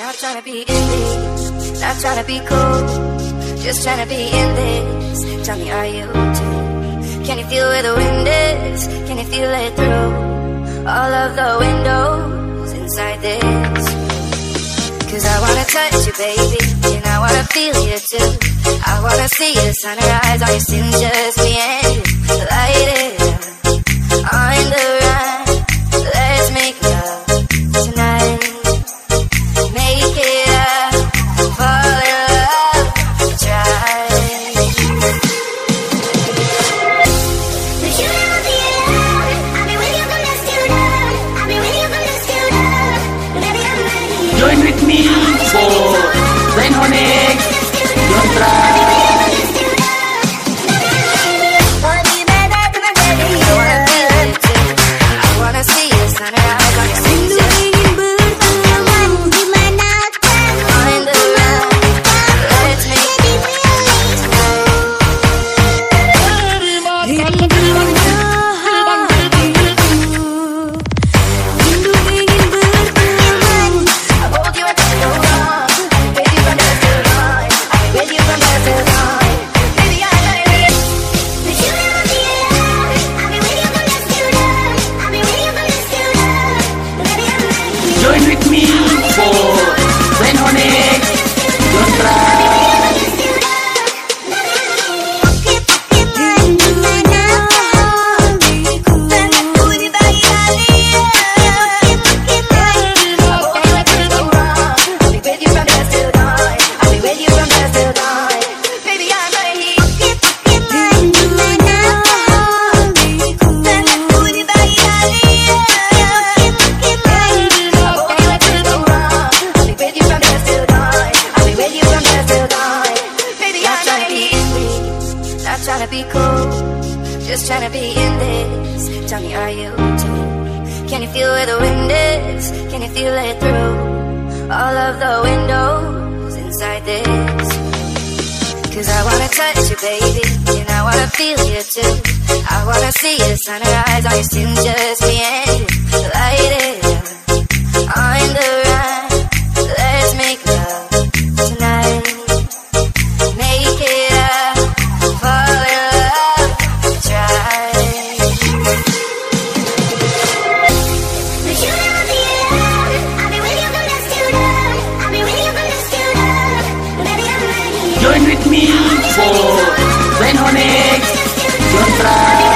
Not trying to be in this, not trying to be cool, just trying to be in this. Tell me, are you too? Can you feel where the wind is? Can you feel it through all of the windows inside this? Cause I wanna touch you, baby, and I wanna feel you too. I wanna see the sunrise on your skin, just me and you. Light it up see Join with me for be cool, just trying to be in this. Tell me, are you too? Can you feel where the wind is? Can you feel it through all of the windows inside this? Cause I wanna touch you, baby, and I wanna feel you too. I wanna see the sunrise on your skin, just me and you. Light it Join with me for Glenn Honex, Don't try.